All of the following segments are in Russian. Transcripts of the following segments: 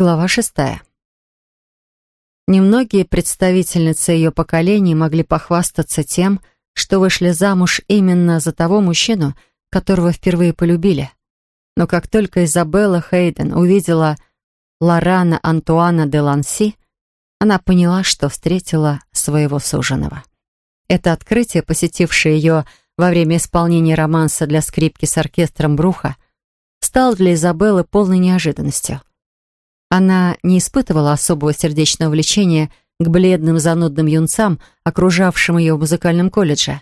Глава шестая. Немногие представительницы ее поколения могли похвастаться тем, что вышли замуж именно за того мужчину, которого впервые полюбили. Но как только Изабелла Хейден увидела Лорана Антуана де Ланси, она поняла, что встретила своего суженого. Это открытие, посетившее ее во время исполнения романса для скрипки с оркестром Бруха, стало для Изабеллы полной неожиданностью. Она не испытывала особого сердечного влечения к бледным занудным юнцам, окружавшим ее в музыкальном колледже.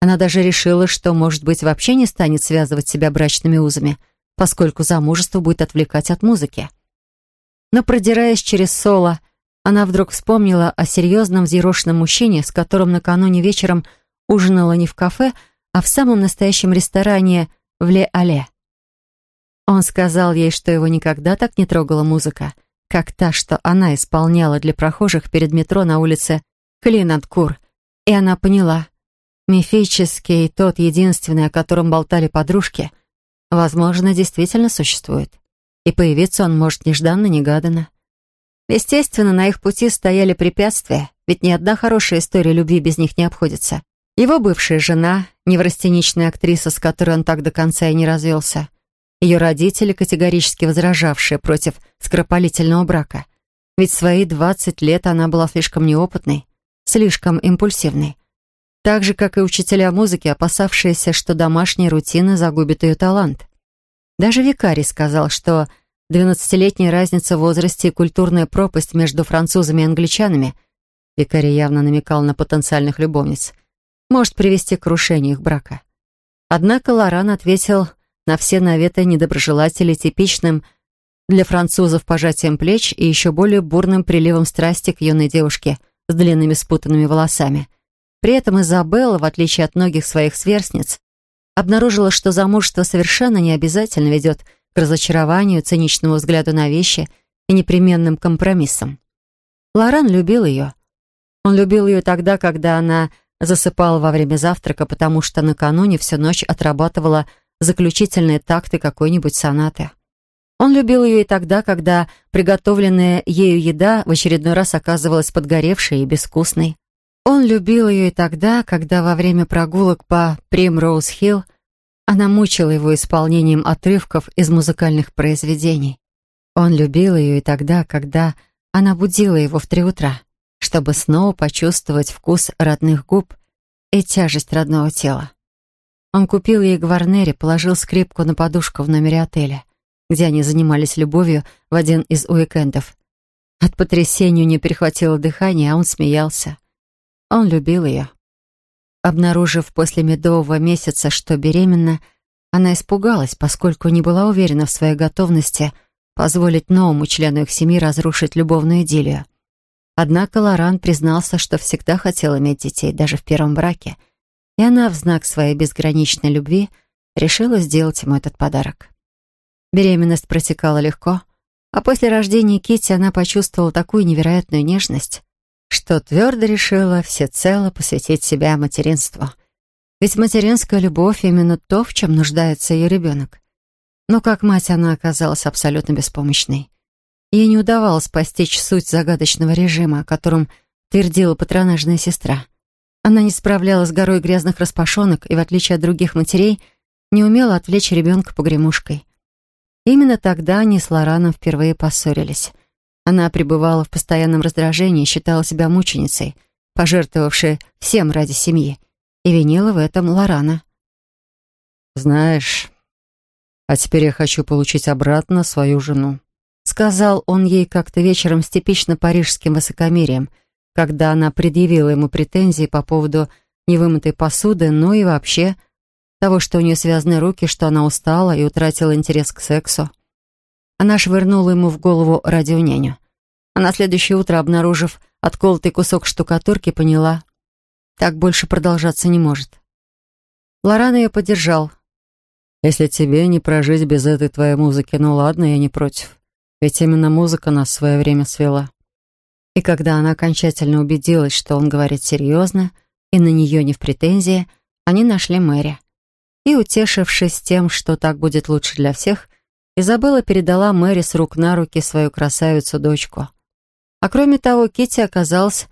Она даже решила, что, может быть, вообще не станет связывать себя брачными узами, поскольку замужество будет отвлекать от музыки. Но, продираясь через соло, она вдруг вспомнила о серьезном взъерошенном мужчине, с которым накануне вечером ужинала не в кафе, а в самом настоящем ресторане в Ле-Але. Он сказал ей, что его никогда так не трогала музыка, как та, что она исполняла для прохожих перед метро на улице Клинанткур. И она поняла. Мифический, тот единственный, о котором болтали подружки, возможно, действительно существует. И появиться он может нежданно-негаданно. Естественно, на их пути стояли препятствия, ведь ни одна хорошая история любви без них не обходится. Его бывшая жена, неврастеничная актриса, с которой он так до конца и не развелся, ее родители, категорически возражавшие против скоропалительного брака. Ведь свои 20 лет она была слишком неопытной, слишком импульсивной. Так же, как и учителя музыки, опасавшиеся, что домашняя рутина загубит ее талант. Даже викарий сказал, что двенадцатилетняя разница в возрасте и культурная пропасть между французами и англичанами викарий явно намекал на потенциальных любовниц может привести к крушению их брака. Однако Лоран ответил на все наветы недоброжелателей типичным для французов пожатием плеч и еще более бурным приливом страсти к юной девушке с длинными спутанными волосами. При этом Изабелла, в отличие от многих своих сверстниц, обнаружила, что замужество совершенно не обязательно ведет к разочарованию, циничному взгляду на вещи и непременным компромиссам. Лоран любил ее. Он любил ее тогда, когда она засыпала во время завтрака, потому что накануне всю ночь отрабатывала заключительные такты какой-нибудь сонаты. Он любил ее и тогда, когда приготовленная ею еда в очередной раз оказывалась подгоревшей и безвкусной. Он любил ее и тогда, когда во время прогулок по Примроуз-Хилл она мучила его исполнением отрывков из музыкальных произведений. Он любил ее и тогда, когда она будила его в три утра, чтобы снова почувствовать вкус родных губ и тяжесть родного тела. Он купил ей гварнери, положил скрипку на подушку в номере отеля, где они занимались любовью в один из уикендов. От потрясения не перехватило дыхание, а он смеялся. Он любил ее. Обнаружив после медового месяца, что беременна, она испугалась, поскольку не была уверена в своей готовности позволить новому члену их семьи разрушить любовную идиллию. Однако Лоран признался, что всегда хотел иметь детей, даже в первом браке — и она в знак своей безграничной любви решила сделать ему этот подарок. Беременность протекала легко, а после рождения Кити она почувствовала такую невероятную нежность, что твердо решила всецело посвятить себя материнству. Ведь материнская любовь — именно то, в чем нуждается ее ребенок. Но как мать она оказалась абсолютно беспомощной. Ей не удавалось постичь суть загадочного режима, о котором твердила патронажная сестра — она не справлялась с горой грязных распашонок и, в отличие от других матерей, не умела отвлечь ребенка погремушкой. Именно тогда они с Лораном впервые поссорились. Она пребывала в постоянном раздражении и считала себя мученицей, пожертвовавшей всем ради семьи, и винила в этом Лорана. «Знаешь, а теперь я хочу получить обратно свою жену», сказал он ей как-то вечером с типично парижским высокомерием — когда она предъявила ему претензии по поводу невымытой посуды, ну и вообще того, что у нее связаны руки, что она устала и утратила интерес к сексу. Она швырнула ему в голову радионяню. А на следующее утро, обнаружив отколотый кусок штукатурки, поняла, так больше продолжаться не может. Лоран ее поддержал. «Если тебе не прожить без этой твоей музыки, ну ладно, я не против. Ведь именно музыка нас в свое время свела». И когда она окончательно убедилась, что он говорит серьезно и на нее не в претензии, они нашли Мэри. И, утешившись тем, что так будет лучше для всех, Изабелла передала Мэри с рук на руки свою красавицу-дочку. А кроме того, Китти оказалась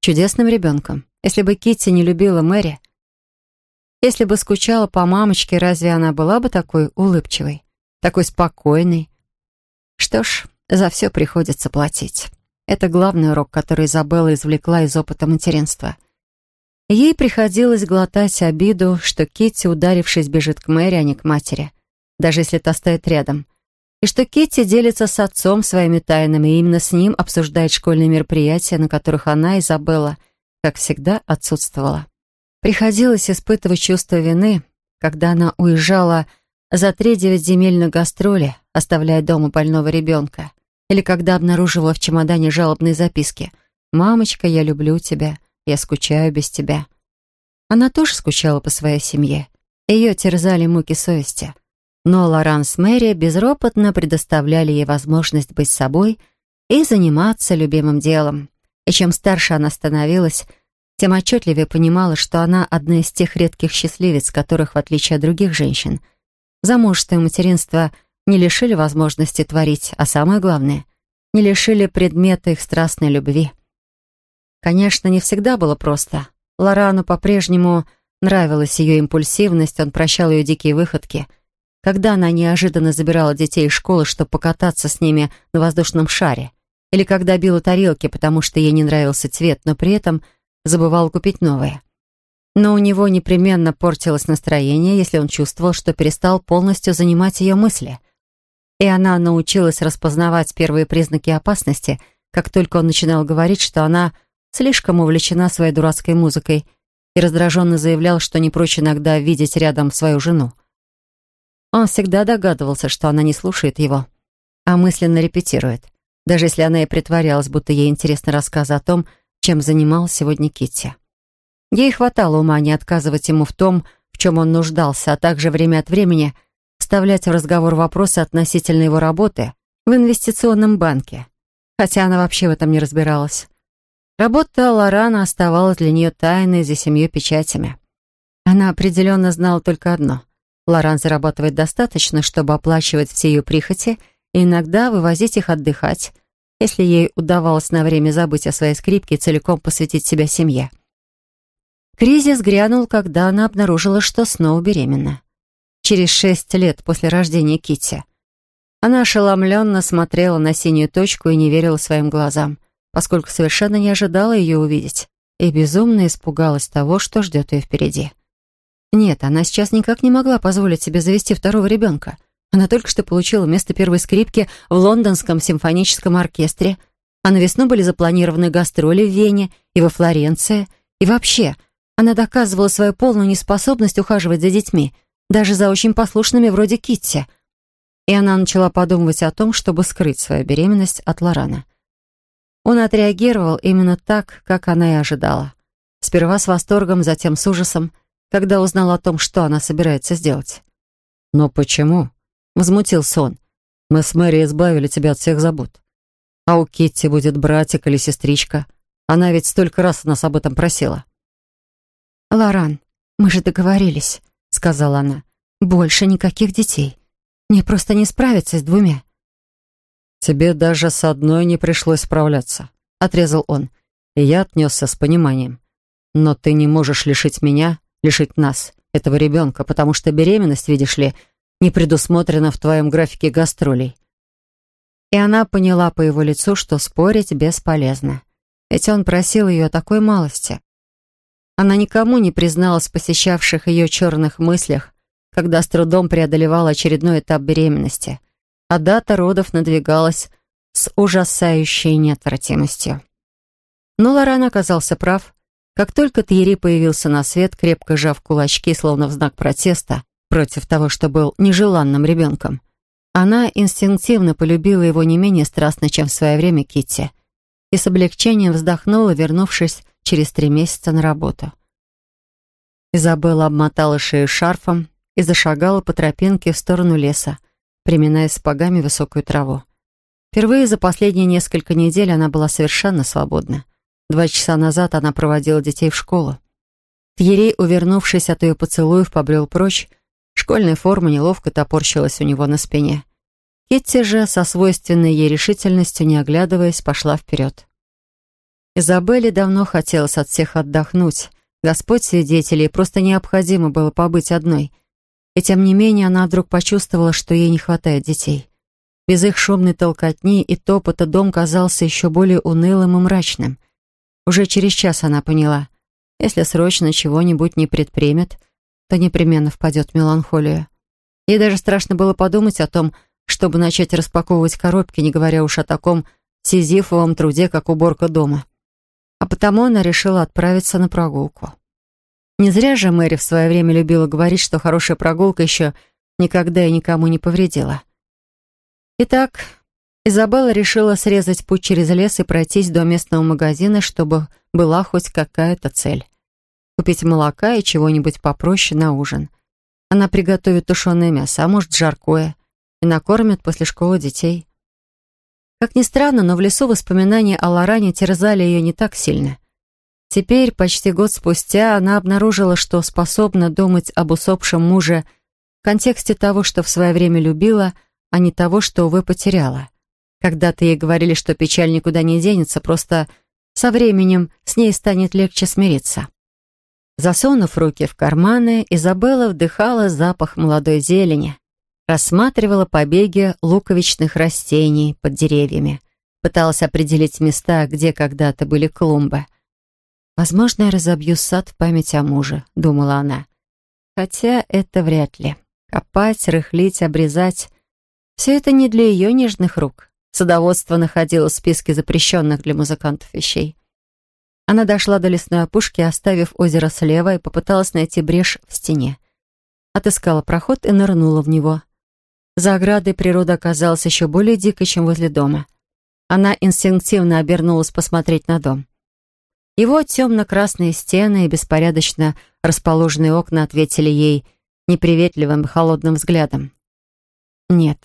чудесным ребенком. Если бы Китти не любила Мэри, если бы скучала по мамочке, разве она была бы такой улыбчивой, такой спокойной? Что ж, за все приходится платить. Это главный урок, который Изабелла извлекла из опыта материнства. Ей приходилось глотать обиду, что Китти, ударившись, бежит к Мэри, а не к матери, даже если та стоит рядом. И что Китти делится с отцом своими тайнами, и именно с ним обсуждает школьные мероприятия, на которых она, Изабелла, как всегда, отсутствовала. Приходилось испытывать чувство вины, когда она уезжала за три-девять земель на гастроли, оставляя дома больного ребенка, или когда обнаруживала в чемодане жалобные записки «Мамочка, я люблю тебя, я скучаю без тебя». Она тоже скучала по своей семье. Ее терзали муки совести. Но Лоран с Мэри безропотно предоставляли ей возможность быть собой и заниматься любимым делом. И чем старше она становилась, тем отчетливее понимала, что она одна из тех редких счастливец, которых, в отличие от других женщин, замужество и материнство не лишили возможности творить, а самое главное, не лишили предмета их страстной любви. Конечно, не всегда было просто. Лорану по-прежнему нравилась ее импульсивность, он прощал ее дикие выходки. Когда она неожиданно забирала детей из школы, чтобы покататься с ними на воздушном шаре, или когда била тарелки, потому что ей не нравился цвет, но при этом – забывал купить новые. Но у него непременно портилось настроение, если он чувствовал, что перестал полностью занимать ее мысли. И она научилась распознавать первые признаки опасности, как только он начинал говорить, что она слишком увлечена своей дурацкой музыкой и раздраженно заявлял, что не прочь иногда видеть рядом свою жену. Он всегда догадывался, что она не слушает его, а мысленно репетирует, даже если она и притворялась, будто ей интересны рассказы о том, чем занимал сегодня Китти. Ей хватало ума не отказывать ему в том, в чем он нуждался, а также время от времени вставлять в разговор вопросы относительно его работы в инвестиционном банке, хотя она вообще в этом не разбиралась. Работа Лорана оставалась для нее тайной за семью печатями. Она определенно знала только одно. Лоран зарабатывает достаточно, чтобы оплачивать все ее прихоти и иногда вывозить их отдыхать, если ей удавалось на время забыть о своей скрипке и целиком посвятить себя семье. Кризис грянул, когда она обнаружила, что снова беременна. Через шесть лет после рождения Китти. Она ошеломленно смотрела на синюю точку и не верила своим глазам, поскольку совершенно не ожидала ее увидеть и безумно испугалась того, что ждет ее впереди. Нет, она сейчас никак не могла позволить себе завести второго ребенка — она только что получила место первой скрипки в лондонском симфоническом оркестре, а на весну были запланированы гастроли в Вене и во Флоренции. И вообще, она доказывала свою полную неспособность ухаживать за детьми, даже за очень послушными вроде Китти. И она начала подумывать о том, чтобы скрыть свою беременность от Лорана. Он отреагировал именно так, как она и ожидала. Сперва с восторгом, затем с ужасом, когда узнал о том, что она собирается сделать. «Но почему?» Возмутился он. «Мы с Мэри избавили тебя от всех забот. А у Китти будет братик или сестричка. Она ведь столько раз нас об этом просила». «Лоран, мы же договорились», — сказала она. «Больше никаких детей. Мне просто не справиться с двумя». «Тебе даже с одной не пришлось справляться», — отрезал он. И я отнесся с пониманием. «Но ты не можешь лишить меня, лишить нас, этого ребенка, потому что беременность, видишь ли, не предусмотрено в твоем графике гастролей». И она поняла по его лицу, что спорить бесполезно. Ведь он просил ее о такой малости. Она никому не призналась в посещавших ее черных мыслях, когда с трудом преодолевала очередной этап беременности, а дата родов надвигалась с ужасающей неотвратимостью. Но Лоран оказался прав. Как только Тьерри появился на свет, крепко сжав кулачки, словно в знак протеста, против того, что был нежеланным ребенком. Она инстинктивно полюбила его не менее страстно, чем в свое время Китти, и с облегчением вздохнула, вернувшись через три месяца на работу. Изабелла обмотала шею шарфом и зашагала по тропинке в сторону леса, приминая сапогами высокую траву. Впервые за последние несколько недель она была совершенно свободна. Два часа назад она проводила детей в школу. Тьерей, увернувшись от ее поцелуев, побрел прочь, Школьная форма неловко топорщилась у него на спине. Кетти же со свойственной ей решительностью, не оглядываясь, пошла вперед. Изабелле давно хотелось от всех отдохнуть. Господь свидетелей, просто необходимо было побыть одной. И тем не менее она вдруг почувствовала, что ей не хватает детей. Без их шумной толкотни и топота дом казался еще более унылым и мрачным. Уже через час она поняла, если срочно чего-нибудь не предпримет, то непременно впадет в меланхолию. Ей даже страшно было подумать о том, чтобы начать распаковывать коробки, не говоря уж о таком сизифовом труде, как уборка дома. А потому она решила отправиться на прогулку. Не зря же Мэри в свое время любила говорить, что хорошая прогулка еще никогда и никому не повредила. Итак, Изабелла решила срезать путь через лес и пройтись до местного магазина, чтобы была хоть какая-то цель. Купить молока и чего-нибудь попроще на ужин. Она приготовит тушеное мясо, а может, жаркое и накормят после школы детей. Как ни странно, но в лесу воспоминания о Лоране терзали ее не так сильно. Теперь, почти год спустя, она обнаружила, что способна думать об усопшем муже в контексте того, что в свое время любила, а не того, что, увы, потеряла. Когда-то ей говорили, что печаль никуда не денется, просто со временем с ней станет легче смириться. Засунув руки в карманы, Изабелла вдыхала запах молодой зелени, Рассматривала побеги луковичных растений под деревьями. Пыталась определить места, где когда-то были клумбы. «Возможно, я разобью сад в память о муже», — думала она. Хотя это вряд ли. Копать, рыхлить, обрезать — все это не для ее нежных рук. Садоводство находило в списке запрещенных для музыкантов вещей. Она дошла до лесной опушки, оставив озеро слева, и попыталась найти брешь в стене. Отыскала проход и нырнула в него. За оградой природа оказалась еще более дикой, чем возле дома. Она инстинктивно обернулась посмотреть на дом. Его темно-красные стены и беспорядочно расположенные окна ответили ей неприветливым холодным взглядом. Нет,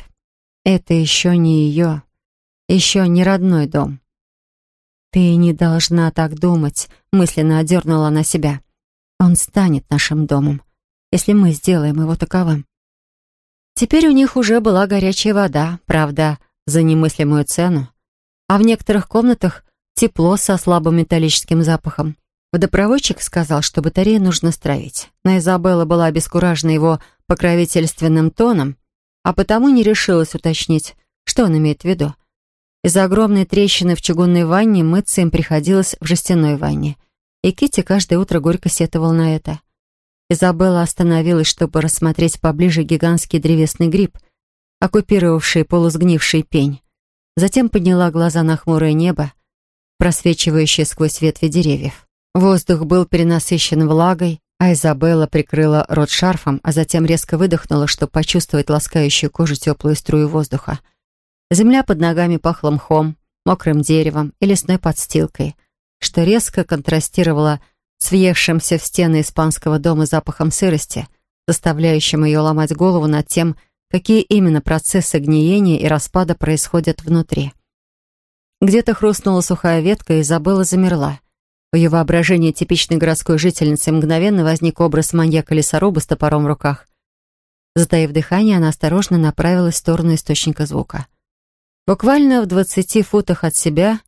это еще не ее, еще не родной дом. «Ты не должна так думать», — мысленно одернула она себя. «Он станет нашим домом, если мы сделаем его таковым. Теперь у них уже была горячая вода, правда, за немыслимую цену. А в некоторых комнатах тепло со слабым металлическим запахом. Водопроводчик сказал, что батарею нужно строить. Но Изабелла была обескуражена его покровительственным тоном, а потому не решилась уточнить, что он имеет в виду. Из-за огромной трещины в чугунной ванне мыться им приходилось в жестяной ванне. И Китти каждое утро горько сетовал на это. Изабелла остановилась, чтобы рассмотреть поближе гигантский древесный гриб, оккупировавший полусгнивший пень. Затем подняла глаза на хмурое небо, просвечивающее сквозь ветви деревьев. Воздух был перенасыщен влагой, а Изабелла прикрыла рот шарфом, а затем резко выдохнула, чтобы почувствовать ласкающую кожу теплую струю воздуха. Земля под ногами пахла мхом, мокрым деревом и лесной подстилкой, что резко контрастировало с въевшимся в стены испанского дома запахом сырости, заставляющим ее ломать голову над тем, какие именно процессы гниения и распада происходят внутри. Где-то хрустнула сухая ветка, и Изабелла замерла. В ее воображении типичной городской жительницы мгновенно возник образ маньяка-лесоруба с топором в руках. Затаив дыхание, она осторожно направилась в сторону источника звука. Буквально в двадцати футах от себя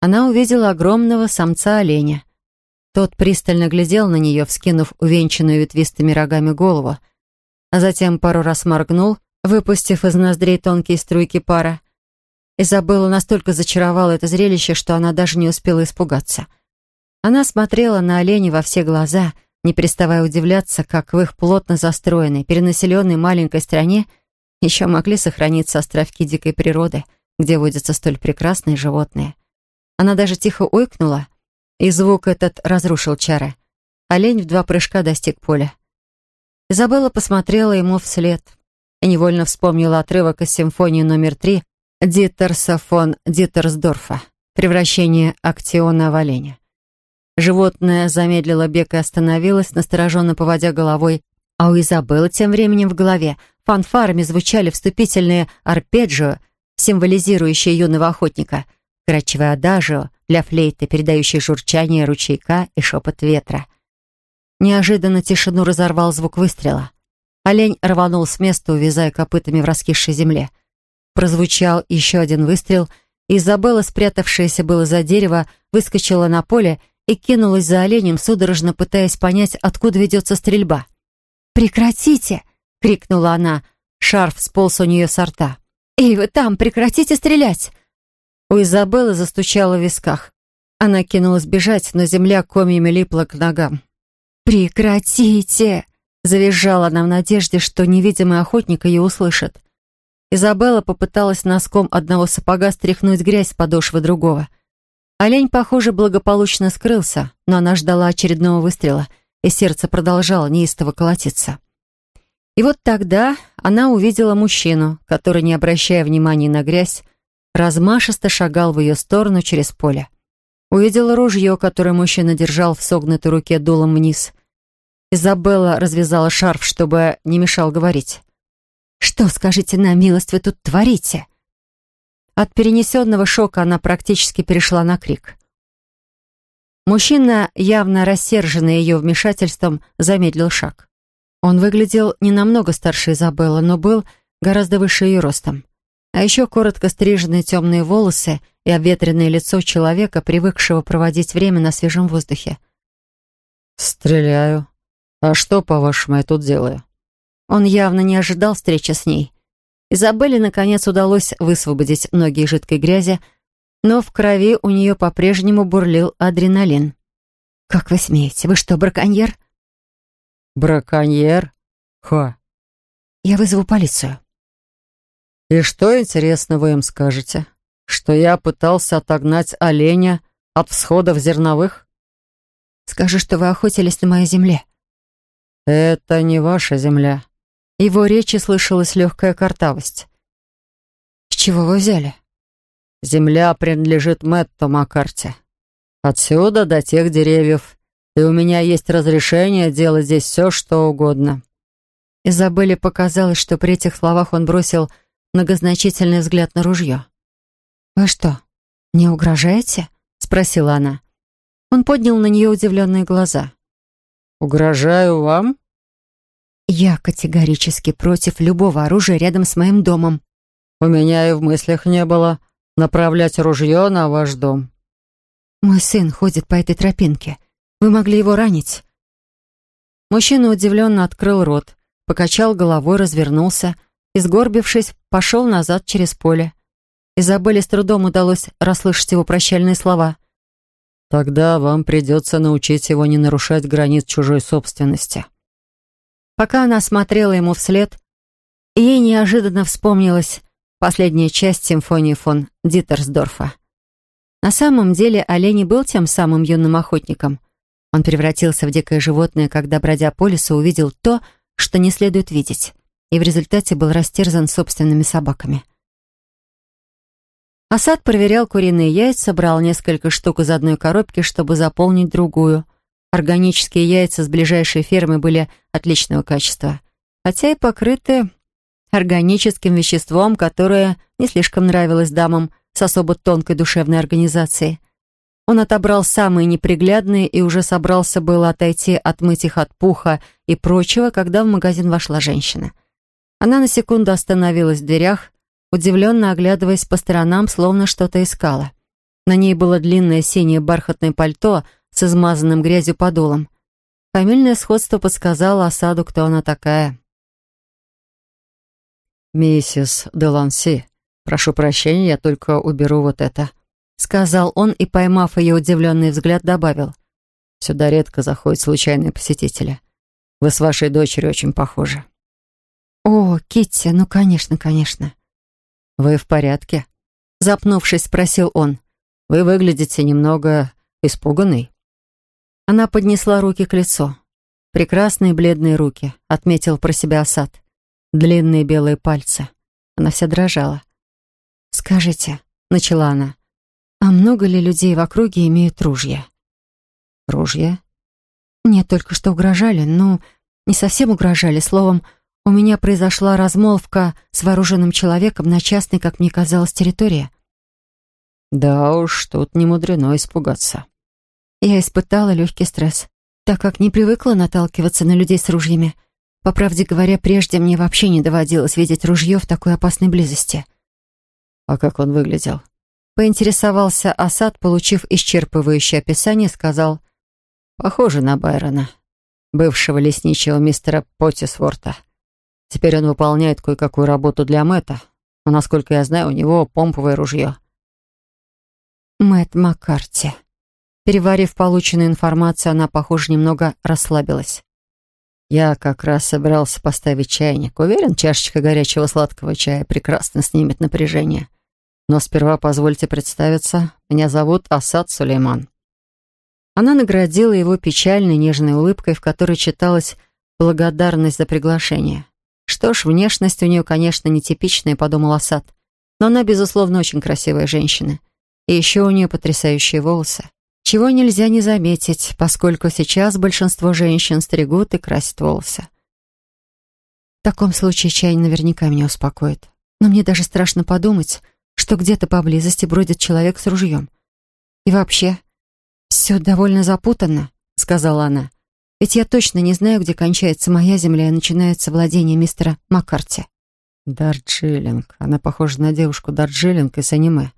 она увидела огромного самца-оленя, тот пристально глядел на нее, вскинув увенчанную ветвистыми рогами голову, а затем пару раз моргнул, выпустив из ноздрей тонкие струйки пара. Изабелла настолько зачаровала это зрелище, что она даже не успела испугаться. Она смотрела на оленя во все глаза, не переставая удивляться, как в их плотно застроенной, перенаселенной маленькой стране еще могли сохраниться островки дикой природы, где водятся столь прекрасные животные. Она даже тихо ойкнула, и звук этот разрушил чары. Олень в два прыжка достиг поля. Изабелла посмотрела ему вслед и невольно вспомнила отрывок из симфонии номер три Диттерса фон Диттерсдорфа «Превращение актиона в оленя». Животное замедлило бег и остановилось, настороженно поводя головой, а у Изабеллы тем временем в голове фанфарами звучали вступительные арпеджио, символизирующие юного охотника, крачевое адажио, для флейты, передающей журчание ручейка и шепот ветра. Неожиданно тишину разорвал звук выстрела. Олень рванул с места, увязая копытами в раскисшей земле. прозвучал еще один выстрел, и Изабелла, спрятавшаяся было за дерево, выскочила на поле и кинулась за оленем, судорожно пытаясь понять, откуда ведется стрельба. «Прекратите!» — крикнула она. Шарф сполз у нее со рта. «Эй, вы там, прекратите стрелять!» У Изабеллы застучало в висках. Она кинулась бежать, но земля комьями липла к ногам. «Прекратите!» — завизжала она в надежде, что невидимый охотник ее услышит. Изабелла попыталась носком одного сапога стряхнуть грязь с подошвы другого. Олень, похоже, благополучно скрылся, но она ждала очередного выстрела, и сердце продолжало неистово колотиться. И вот тогда она увидела мужчину, который, не обращая внимания на грязь, размашисто шагал в ее сторону через поле. Увидела ружье, которое мужчина держал в согнутой руке дулом вниз. Изабелла развязала шарф, чтобы не мешал говорить. «Что, скажите на милость, вы тут творите?» От перенесенного шока она практически перешла на крик. Мужчина, явно рассерженный ее вмешательством, замедлил шаг. Он выглядел не намного старше Изабеллы, но был гораздо выше ее ростом. А еще коротко стриженные темные волосы и обветренное лицо человека, привыкшего проводить время на свежем воздухе. «Стреляю. А что, по-вашему, я тут делаю?» Он явно не ожидал встречи с ней. Изабелле, наконец, удалось высвободить ноги из жидкой грязи, но в крови у нее по-прежнему бурлил адреналин. «Как вы смеете? Вы что, браконьер?» «Браконьер? Ха!» «Я вызову полицию». «И что, интересно, вы им скажете? Что я пытался отогнать оленя от всходов зерновых?» «Скажу, что вы охотились на моей земле». «Это не ваша земля». Его речи слышалась легкая картавость. «С чего вы взяли?» «Земля принадлежит Мэтту Маккарти. Отсюда до тех деревьев, и у меня есть разрешение делать здесь все, что угодно». Изабелле показалось, что при этих словах он бросил многозначительный взгляд на ружье. «Вы что, не угрожаете?» — спросила она. Он поднял на нее удивленные глаза. «Угрожаю вам?» «Я категорически против любого оружия рядом с моим домом». «У меня и в мыслях не было направлять ружье на ваш дом». «Мой сын ходит по этой тропинке. Вы могли его ранить». Мужчина удивленно открыл рот, покачал головой, развернулся и, сгорбившись, пошел назад через поле. Изабелле с трудом удалось расслышать его прощальные слова. «Тогда вам придется научить его не нарушать границ чужой собственности». Пока она смотрела ему вслед, ей неожиданно вспомнилась последняя часть симфонии фон Дитерсдорфа. На самом деле олень был тем самым юным охотником. Он превратился в дикое животное, когда, бродя по лесу, увидел то, что не следует видеть, и в результате был растерзан собственными собаками. Асад проверял куриные яйца, брал несколько штук из одной коробки, чтобы заполнить другую. Органические яйца с ближайшей фермы были отличного качества, хотя и покрыты органическим веществом, которое не слишком нравилось дамам с особо тонкой душевной организацией. Он отобрал самые неприглядные и уже собрался было отойти, отмыть их от пуха и прочего, когда в магазин вошла женщина. Она на секунду остановилась в дверях, удивленно оглядываясь по сторонам, словно что-то искала. На ней было длинное синее бархатное пальто с измазанным грязью подолом. Фамильное сходство подсказало осаду, кто она такая. «Миссис Деланси, прошу прощения, я только уберу вот это», сказал он и, поймав ее удивленный взгляд, добавил. «Сюда редко заходят случайные посетители. Вы с вашей дочерью очень похожи». «О, Китти, ну, конечно, конечно». «Вы в порядке?» Запнувшись, спросил он. «Вы выглядите немного испуганной». Она поднесла руки к лицу. Прекрасные бледные руки, отметил про себя Асад. Длинные белые пальцы. Она вся дрожала. «Скажите», — начала она, «а много ли людей в округе имеют ружья?» «Ружья?» «Мне только что угрожали, ну, не совсем угрожали. Словом, у меня произошла размолвка с вооруженным человеком на частной, как мне казалось, территории». «Да уж, тут не мудрено испугаться». Я испытала легкий стресс, так как не привыкла наталкиваться на людей с ружьями. По правде говоря, прежде мне вообще не доводилось видеть ружье в такой опасной близости. «А как он выглядел?» Поинтересовался Асад, получив исчерпывающее описание, сказал «Похоже на Байрона, бывшего лесничего мистера Поттисворта. Теперь он выполняет кое-какую работу для Мэтта, но, насколько я знаю, у него помповое ружье». Мэтт Маккарти. Переварив полученную информацию, она, похоже, немного расслабилась. «Я как раз собирался поставить чайник. Уверен, чашечка горячего сладкого чая прекрасно снимет напряжение. Но сперва позвольте представиться. Меня зовут Асад Сулейман». Она наградила его печальной, нежной улыбкой, в которой читалась благодарность за приглашение. Что ж, внешность у нее, конечно, нетипичная, подумал Асад. Но она, безусловно, очень красивая женщина. И еще у нее потрясающие волосы. Чего нельзя не заметить, поскольку сейчас большинство женщин стригут и красят волосы. В таком случае чай наверняка меня успокоит. Но мне даже страшно подумать, что где-то поблизости бродит человек с ружьем. И вообще, все довольно запутанно, сказала она. Ведь я точно не знаю, где кончается моя земля и начинается владение мистера Маккарти. Дарджилинг. Она похожа на девушку Дарджилинг из аниме.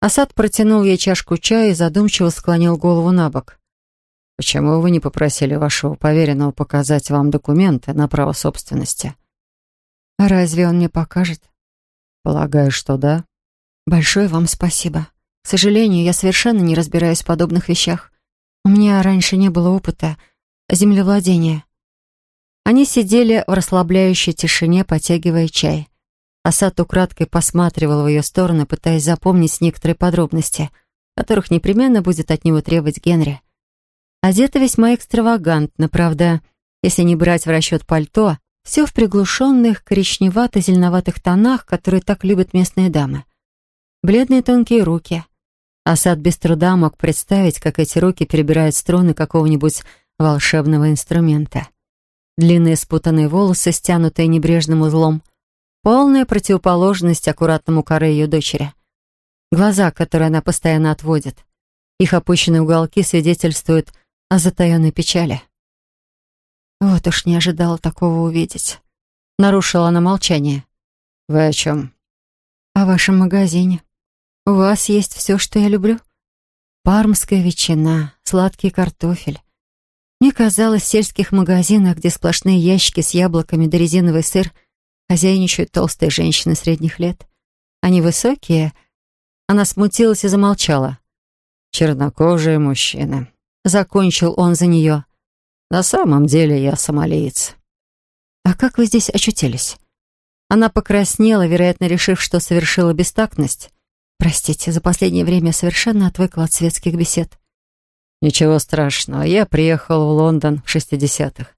Асад протянул ей чашку чая и задумчиво склонил голову на бок. «Почему вы не попросили вашего поверенного показать вам документы на право собственности?» «А разве он мне покажет?» «Полагаю, что да». «Большое вам спасибо. К сожалению, я совершенно не разбираюсь в подобных вещах. У меня раньше не было опыта землевладения». Они сидели в расслабляющей тишине, потягивая чай. Асад украдкой посматривал в ее сторону, пытаясь запомнить некоторые подробности, которых непременно будет от него требовать Генри. Одета весьма экстравагантно, правда, если не брать в расчет пальто, все в приглушенных коричневато-зеленоватых тонах, которые так любят местные дамы. Бледные тонкие руки. Асад без труда мог представить, как эти руки перебирают струны какого-нибудь волшебного инструмента. Длинные спутанные волосы, стянутые небрежным узлом. Полная противоположность аккуратному коре ее дочери. Глаза, которые она постоянно отводит. Их опущенные уголки свидетельствуют о затаенной печали. Вот уж не ожидала такого увидеть. Нарушила она молчание. «Вы о чем?» «О вашем магазине. У вас есть все, что я люблю. Пармская ветчина, сладкий картофель. Мне казалось, в сельских магазинах, где сплошные ящики с яблоками да резиновый сыр, хозяйничают толстые женщины средних лет. Они высокие. Она смутилась и замолчала. «Чернокожие мужчины», — закончил он за нее. На самом деле я сомалиец. А как вы здесь очутились? Она покраснела, вероятно, решив, что совершила бестактность. Простите, за последнее время совершенно отвыкла от светских бесед. Ничего страшного. Я приехал в Лондон в 60-х.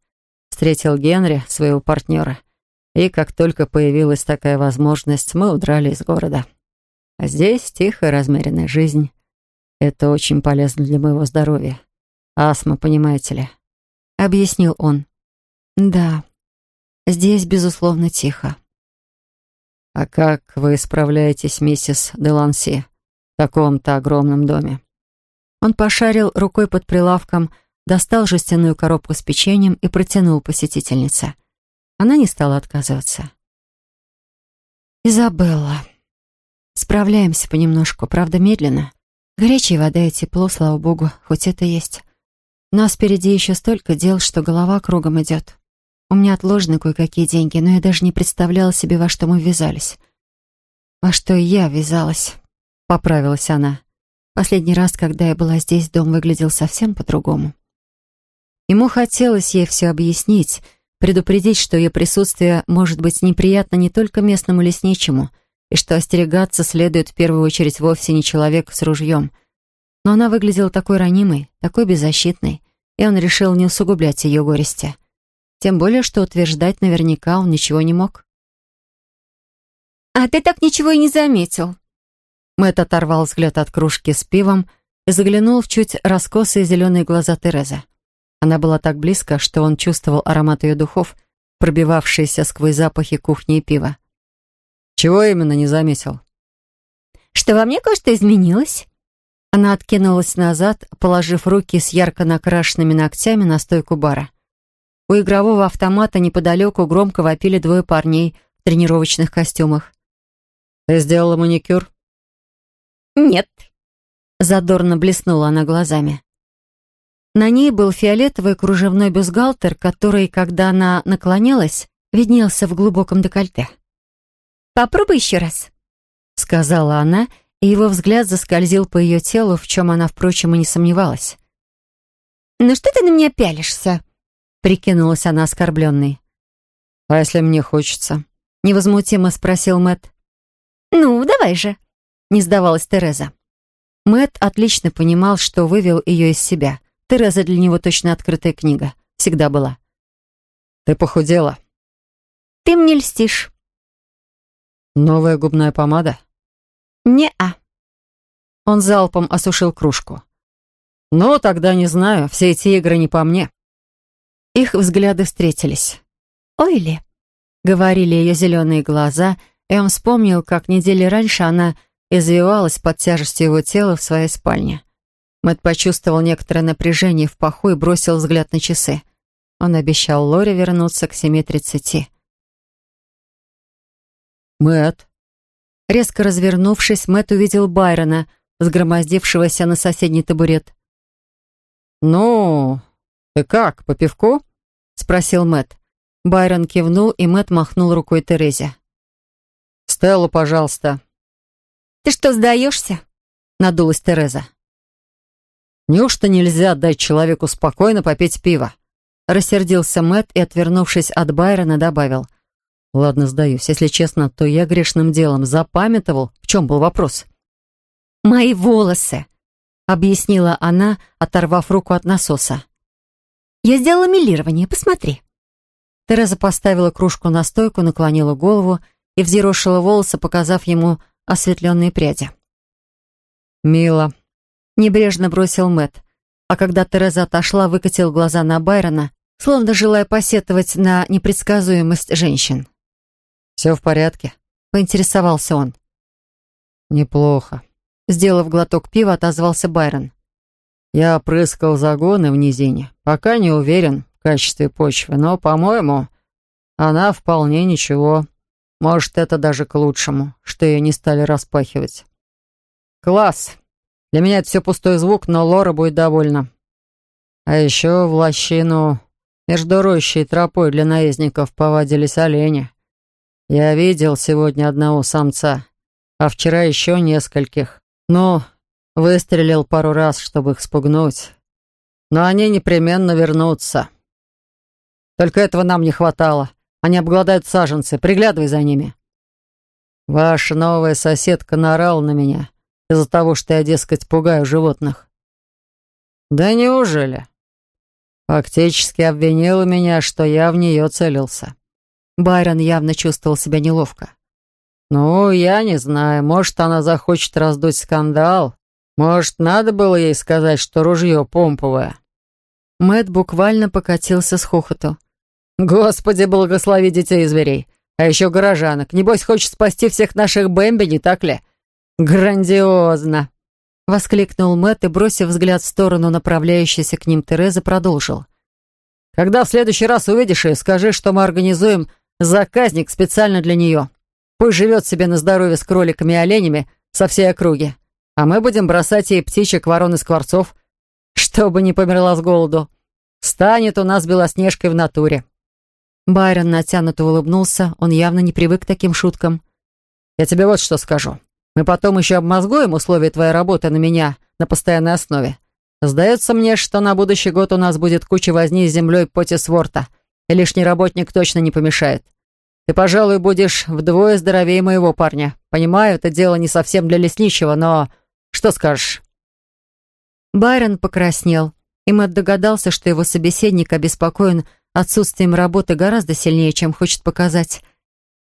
Встретил Генри, своего партнера. И как только появилась такая возможность, мы удрали из города. А здесь тихая, размеренная жизнь. Это очень полезно для моего здоровья. Астма, понимаете ли объяснил он. «Да, здесь, безусловно, тихо». «А как вы справляетесь, миссис Деланси, в таком-то огромном доме?» Он пошарил рукой под прилавком, достал жестяную коробку с печеньем и протянул посетительнице. Она не стала отказываться. «Изабелла, справляемся понемножку, правда, медленно. Горячая вода и тепло, слава богу, хоть это есть. Нас впереди еще столько дел, что голова кругом идет. У меня отложены кое-какие деньги, но я даже не представляла себе, во что мы ввязались. Во что я ввязалась, поправилась она. Последний раз, когда я была здесь, дом выглядел совсем по-другому. Ему хотелось ей все объяснить, предупредить, что ее присутствие может быть неприятно не только местному лесничему, и что остерегаться следует в первую очередь вовсе не человек с ружьем — но она выглядела такой ранимой, такой беззащитной, и он решил не усугублять ее горести. Тем более, что утверждать наверняка он ничего не мог. «А ты так ничего и не заметил». Мэтт оторвал взгляд от кружки с пивом и заглянул в чуть раскосые зеленые глаза Терезы. Она была так близко, что он чувствовал аромат ее духов, пробивавшиеся сквозь запахи кухни и пива. «Чего именно не заметил?» «Что во мне кое-что изменилось?» Она откинулась назад, положив руки с ярко накрашенными ногтями на стойку бара. У игрового автомата неподалеку громко вопили двое парней в тренировочных костюмах. «Ты сделала маникюр?» «Нет». Задорно блеснула она глазами. На ней был фиолетовый кружевной бюстгальтер, который, когда она наклонялась, виднелся в глубоком декольте. «Попробуй еще раз», — сказала она, и его взгляд заскользил по ее телу, в чем она, впрочем, и не сомневалась. «Ну что ты на меня пялишься?» — прикинулась она оскорбленной. «А если мне хочется?» — невозмутимо спросил Мэт. «Ну, давай же», — не сдавалась Тереза. Мэт отлично понимал, что вывел ее из себя. Тереза для него точно открытая книга. Всегда была. «Ты похудела». «Ты мне льстишь». «Новая губная помада?» «Не-а». Он залпом осушил кружку. «Ну, тогда не знаю. Все эти игры не по мне». Их взгляды встретились. «Ой ли», — говорили ее зеленые глаза, и он вспомнил, как недели раньше она извивалась под тяжестью его тела в своей спальне. Мэтт почувствовал некоторое напряжение в паху и бросил взгляд на часы. Он обещал Лоре вернуться к 7.30. Мэтт. Резко развернувшись, Мэтт увидел Байрона, сгромоздившегося на соседний табурет. «Ну, ты как, по пивку?» — спросил Мэтт. Байрон кивнул, и Мэтт махнул рукой Терезе. «Стеллу, пожалуйста». «Ты что, сдаешься?» — надулась Тереза. «Неужто нельзя дать человеку спокойно попить пиво?» Рассердился Мэтт и, отвернувшись от Байрона, добавил. «Ладно, сдаюсь. Если честно, то я грешным делом запамятовал, в чем был вопрос». «Мои волосы», — объяснила она, оторвав руку от насоса. «Я сделала милирование, посмотри». Тереза поставила кружку на стойку, наклонила голову и взъерошила волосы, показав ему осветленные пряди. «Мило», — небрежно бросил Мэт, а когда Тереза отошла, выкатил глаза на Байрона, словно желая посетовать на непредсказуемость женщин. «Все в порядке?» — поинтересовался он. «Неплохо», — сделав глоток пива, отозвался Байрон. «Я опрыскал загоны в низине. Пока не уверен в качестве почвы, но, по-моему, она вполне ничего. Может, это даже к лучшему, что ее не стали распахивать. Класс! Для меня это все пустой звук, но Лора будет довольна. А еще в лощину между рощей и тропой для наездников повадились олени. Я видел сегодня одного самца, а вчера еще нескольких. Ну, выстрелил пару раз, чтобы их спугнуть. Но они непременно вернутся. Только этого нам не хватало. Они обгладают саженцы. Приглядывай за ними. Ваша новая соседка наорала на меня из-за того, что я, дескать, пугаю животных. Да неужели? Фактически обвинила меня, что я в нее целился. Байрон явно чувствовал себя неловко. «Ну, я не знаю. Может, она захочет раздуть скандал. Может, надо было ей сказать, что ружье помповое». Мэт буквально покатился с хохоту. «Господи, благослови детей и зверей. А еще горожанок. Небось, хочет спасти всех наших Бэмби, не так ли? Грандиозно!» Воскликнул Мэт и, бросив взгляд в сторону направляющейся к ним Терезы, продолжил. «Когда в следующий раз увидишь ее, скажи, что мы организуем заказник специально для нее. Пусть живет себе на здоровье с кроликами и оленями со всей округи. А мы будем бросать ей птичек, ворон и скворцов, чтобы не померла с голоду. Станет у нас белоснежкой в натуре». Байрон натянуто улыбнулся, он явно не привык к таким шуткам. «Я тебе вот что скажу. Мы потом еще обмозгуем условия твоей работы на меня на постоянной основе. Сдается мне, что на будущий год у нас будет куча возни с землей Потисворта, и лишний работник точно не помешает. Ты, пожалуй, будешь вдвое здоровее моего парня. Понимаю, это дело не совсем для лесничего, но что скажешь?» Байрон покраснел, и Мэтт догадался, что его собеседник обеспокоен отсутствием работы гораздо сильнее, чем хочет показать.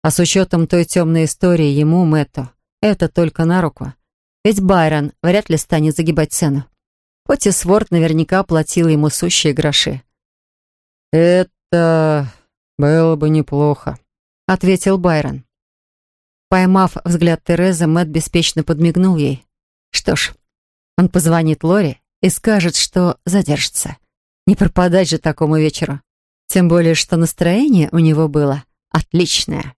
А с учетом той темной истории ему, Мэтту, это только на руку. Ведь Байрон вряд ли станет загибать цену. Хоть и Сворд наверняка платил ему сущие гроши. «Это было бы неплохо», — ответил Байрон. Поймав взгляд Терезы, Мэтт беспечно подмигнул ей. Что ж, он позвонит Лори и скажет, что задержится. Не пропадать же такому вечеру. Тем более, что настроение у него было отличное.